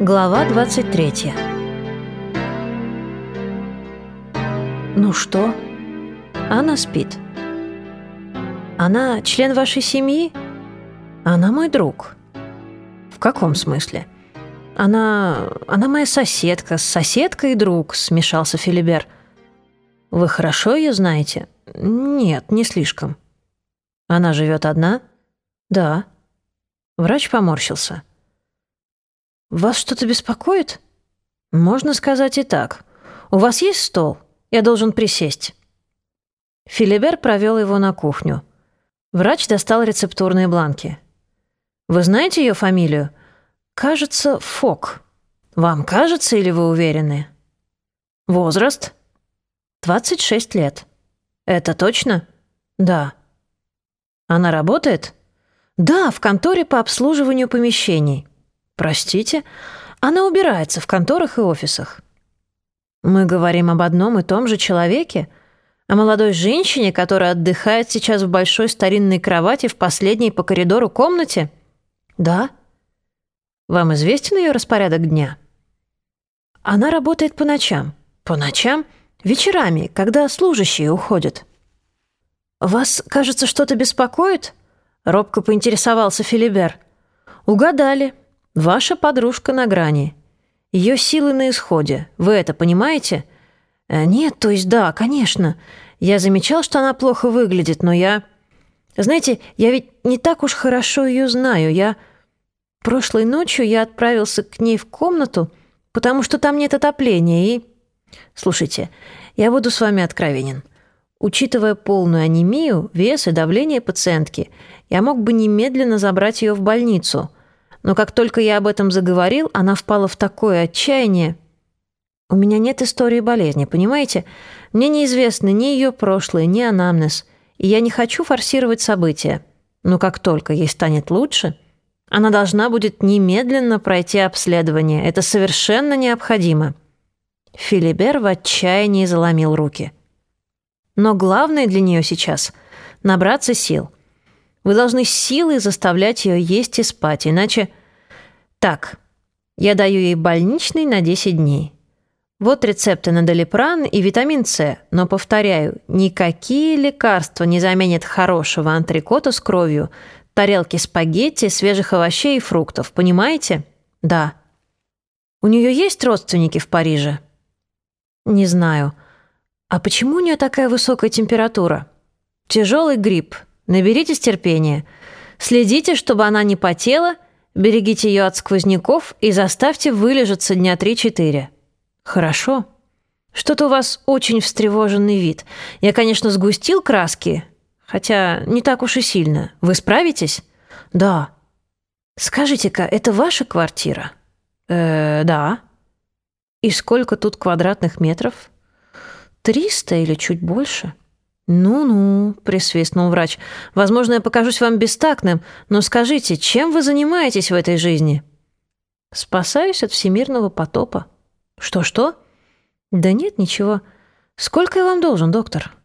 Глава 23 Ну что? Она спит. Она член вашей семьи? Она мой друг. В каком смысле? Она... она моя соседка, соседка и друг, смешался Филибер. Вы хорошо ее знаете? Нет, не слишком. Она живет одна? Да. Врач поморщился. «Вас что-то беспокоит?» «Можно сказать и так. У вас есть стол? Я должен присесть». Филибер провел его на кухню. Врач достал рецептурные бланки. «Вы знаете ее фамилию?» «Кажется, Фок. Вам кажется или вы уверены?» «Возраст?» «26 лет». «Это точно?» «Да». «Она работает?» «Да, в конторе по обслуживанию помещений». Простите, она убирается в конторах и офисах. Мы говорим об одном и том же человеке, о молодой женщине, которая отдыхает сейчас в большой старинной кровати в последней по коридору комнате? Да. Вам известен ее распорядок дня? Она работает по ночам. По ночам? Вечерами, когда служащие уходят. «Вас, кажется, что-то беспокоит?» Робко поинтересовался Филибер. «Угадали. Ваша подружка на грани. Ее силы на исходе. Вы это понимаете? Э, нет, то есть да, конечно. Я замечал, что она плохо выглядит, но я... Знаете, я ведь не так уж хорошо ее знаю. Я... Прошлой ночью я отправился к ней в комнату, потому что там нет отопления, и... Слушайте, я буду с вами откровенен. Учитывая полную анемию, вес и давление пациентки, я мог бы немедленно забрать ее в больницу — но как только я об этом заговорил, она впала в такое отчаяние. У меня нет истории болезни, понимаете? Мне неизвестны ни ее прошлое, ни анамнез, и я не хочу форсировать события. Но как только ей станет лучше, она должна будет немедленно пройти обследование. Это совершенно необходимо». Филибер в отчаянии заломил руки. «Но главное для нее сейчас — набраться сил — вы должны силой заставлять ее есть и спать, иначе... Так, я даю ей больничный на 10 дней. Вот рецепты на долипран и витамин С, но, повторяю, никакие лекарства не заменят хорошего антрикота с кровью, тарелки спагетти, свежих овощей и фруктов, понимаете? Да. У нее есть родственники в Париже? Не знаю. А почему у нее такая высокая температура? Тяжелый грипп, Наберитесь терпения. Следите, чтобы она не потела, берегите ее от сквозняков и заставьте вылежаться дня 3-4. Хорошо. Что-то у вас очень встревоженный вид. Я, конечно, сгустил краски, хотя не так уж и сильно. Вы справитесь? Да. Скажите-ка, это ваша квартира? Э, да. И сколько тут квадратных метров? Триста или чуть больше? «Ну-ну», — присвистнул врач, — «возможно, я покажусь вам бестактным, но скажите, чем вы занимаетесь в этой жизни?» «Спасаюсь от всемирного потопа». «Что-что?» «Да нет, ничего. Сколько я вам должен, доктор?»